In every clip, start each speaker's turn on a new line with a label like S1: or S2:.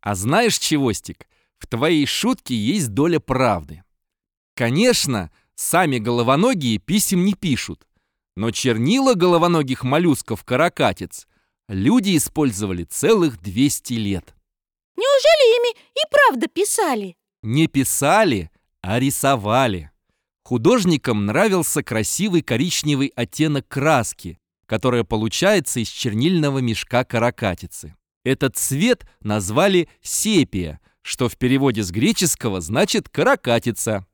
S1: А знаешь, Чевостик, в твоей шутке есть доля правды. Конечно, сами головоногие писем не пишут, но чернила головоногих моллюсков-каракатиц люди использовали целых 200 лет.
S2: Неужели ими и правда писали?
S1: Не писали, а рисовали. Художникам нравился красивый коричневый оттенок краски, которая получается из чернильного мешка каракатицы. Этот цвет назвали сепия, что в переводе с греческого значит каракатица.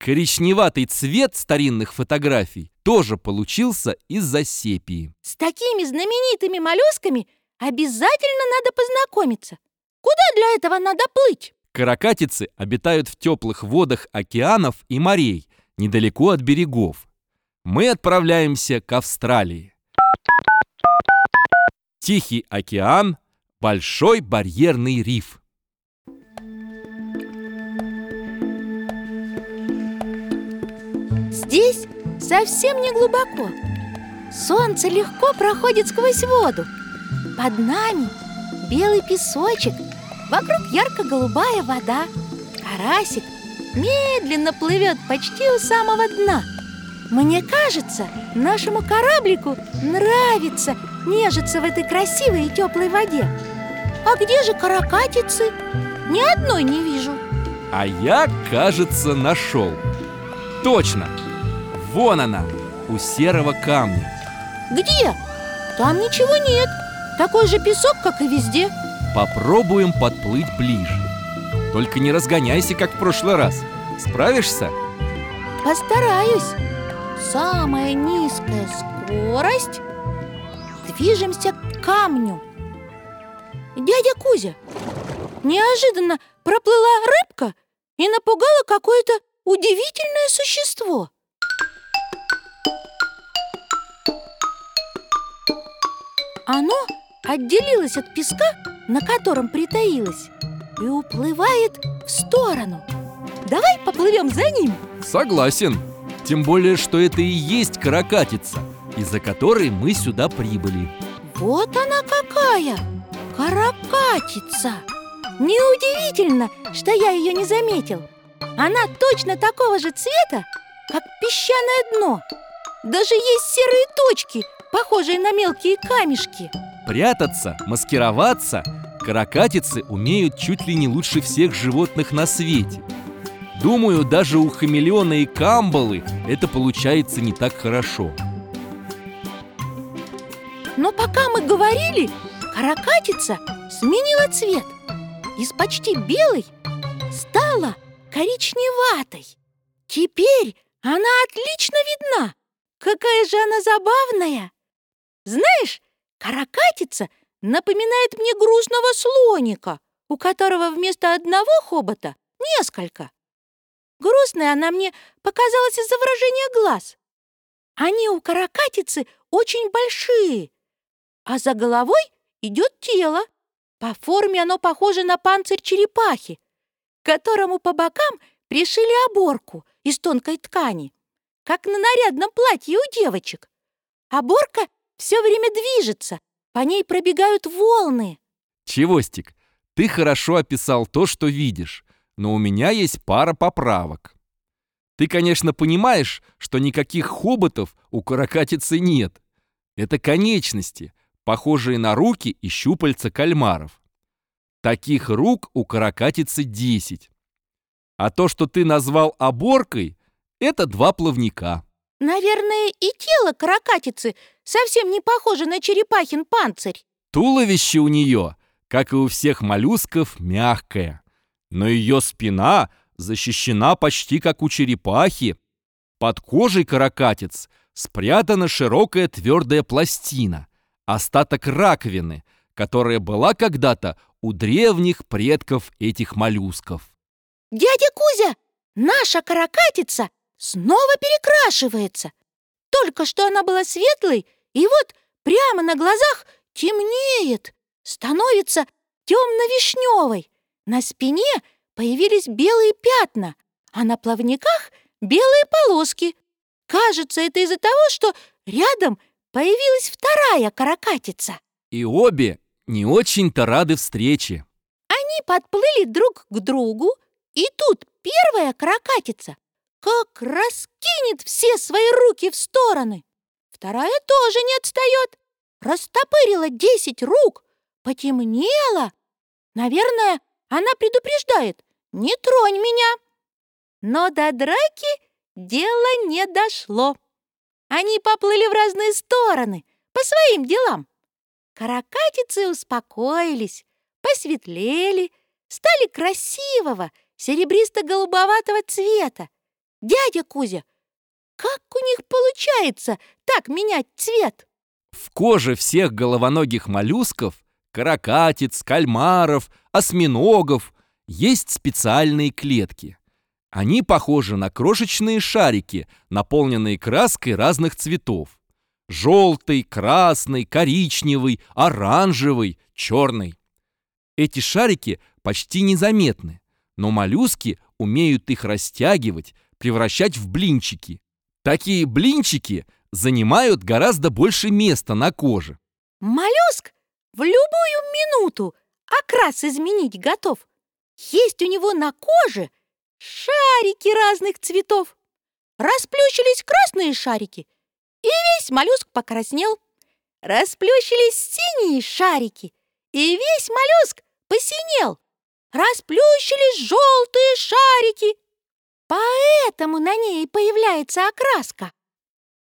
S1: Коричневатый цвет старинных фотографий тоже получился из-за сепии.
S2: С такими знаменитыми моллюсками обязательно надо познакомиться. Куда для этого надо плыть?
S1: Каракатицы обитают в теплых водах океанов и морей, недалеко от берегов. Мы отправляемся к Австралии. Тихий океан, Большой барьерный риф.
S2: Здесь совсем не глубоко. Солнце легко проходит сквозь воду. Под нами белый песочек, вокруг ярко-голубая вода. Карасик медленно плывет почти у самого дна. Мне кажется, нашему кораблику нравится нежиться в этой красивой и теплой воде. А где же каракатицы? Ни одной не вижу.
S1: А я, кажется, нашел. Точно! Вон она, у серого камня.
S2: Где? Там ничего нет. Такой же песок, как и везде.
S1: Попробуем подплыть ближе. Только не разгоняйся, как в прошлый раз. Справишься?
S2: Постараюсь. Самая низкая скорость. Движемся к камню. Дядя Кузя, неожиданно проплыла рыбка и напугала какое-то удивительное существо. Оно отделилось от песка, на котором притаилось, и уплывает в сторону. Давай поплывем за ним.
S1: Согласен. Тем более, что это и есть каракатица, из-за которой мы сюда прибыли.
S2: Вот она какая! Каракатица! Неудивительно, что я ее не заметил. Она точно такого же цвета, как песчаное дно. Даже есть серые точки, похожие на мелкие камешки.
S1: Прятаться, маскироваться каракатицы умеют чуть ли не лучше всех животных на свете. Думаю, даже у хамелеона и камбалы это получается не так хорошо.
S2: Но пока мы говорили, каракатица сменила цвет. Из почти белой стала коричневатой. Теперь она отлично видна. Какая же она забавная! Знаешь, каракатица напоминает мне грустного слоника, у которого вместо одного хобота несколько. Грустная она мне показалась из-за выражения глаз. Они у каракатицы очень большие, а за головой идет тело. По форме оно похоже на панцирь черепахи, которому по бокам пришили оборку из тонкой ткани, как на нарядном платье у девочек. Оборка все время движется, по ней пробегают волны.
S1: Чевостик, ты хорошо описал то, что видишь, но у меня есть пара поправок. Ты, конечно, понимаешь, что никаких хоботов у каракатицы нет. Это конечности, похожие на руки и щупальца кальмаров. Таких рук у каракатицы 10. А то, что ты назвал оборкой, это два плавника.
S2: Наверное, и тело каракатицы совсем не похоже на черепахин панцирь.
S1: Туловище у нее, как и у всех моллюсков, мягкое. Но ее спина защищена почти как у черепахи. Под кожей каракатиц спрятана широкая твердая пластина, остаток раковины, которая была когда-то у древних предков этих моллюсков.
S2: Дядя Кузя, наша каракатица снова перекрашивается. Только что она была светлой, и вот прямо на глазах темнеет, становится темно-вишневой. На спине появились белые пятна, а на плавниках белые полоски. Кажется, это из-за того, что рядом появилась вторая каракатица.
S1: И обе не очень-то рады встрече.
S2: Они подплыли друг к другу, и тут первая крокатица как раскинет все свои руки в стороны. Вторая тоже не отстает. Растопырила десять рук, потемнела. Наверное, она предупреждает «Не тронь меня!» Но до драки дело не дошло. Они поплыли в разные стороны, по своим делам. Каракатицы успокоились, посветлели, стали красивого, серебристо-голубоватого цвета. Дядя Кузя, как у них получается так менять цвет?
S1: В коже всех головоногих моллюсков, каракатиц, кальмаров, осьминогов есть специальные клетки. Они похожи на крошечные шарики, наполненные краской разных цветов. Желтый, красный, коричневый, оранжевый, черный. Эти шарики почти незаметны, но моллюски умеют их растягивать, превращать в блинчики. Такие блинчики занимают гораздо больше места на коже.
S2: Моллюск в любую минуту окрас изменить готов. Есть у него на коже шарики разных цветов. Расплющились красные шарики, и весь моллюск покраснел. Расплющились синие шарики, и весь моллюск посинел. Расплющились желтые шарики. Поэтому на ней появляется окраска.